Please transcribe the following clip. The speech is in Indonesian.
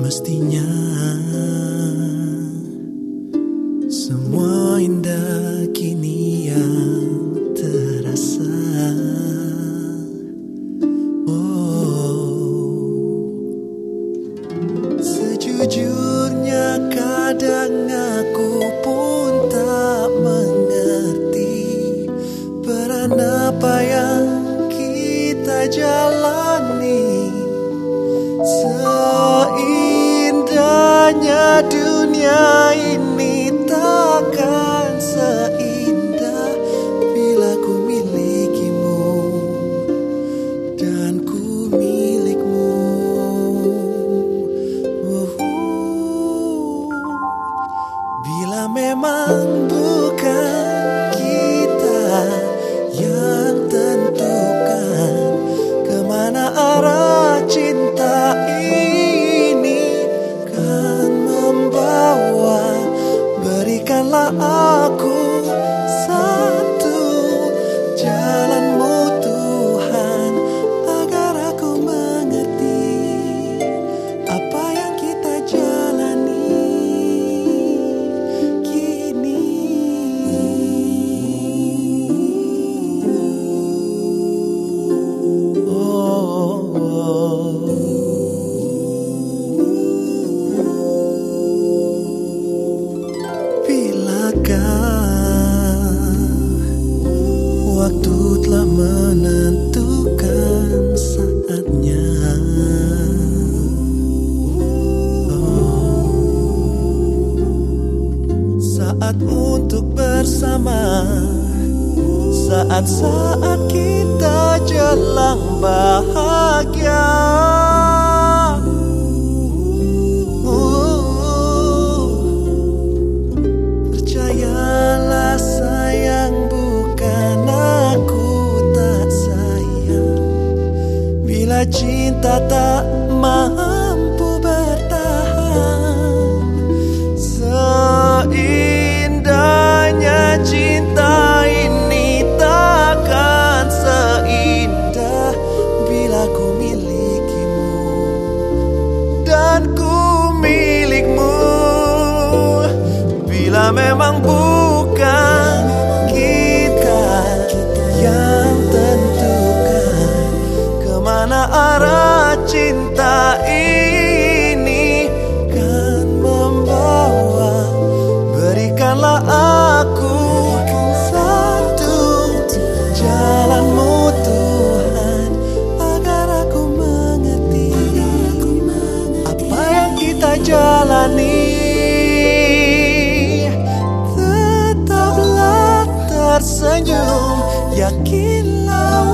Mestinya. Semua indah kini yang terasa. Oh, sejujurnya kadang aku pun tak mengerti peran apa yang kita jalan Yeah. Aku Saat untuk bersama. Saat-saat kita jelang bahagia memang bukan kita yang tentukan Ke mana arah cinta ini kan membawa. Berikanlah aku satu jalanmu Tuhan Agar aku mengerti apa yang kita jalani tersenyum. Yakinlah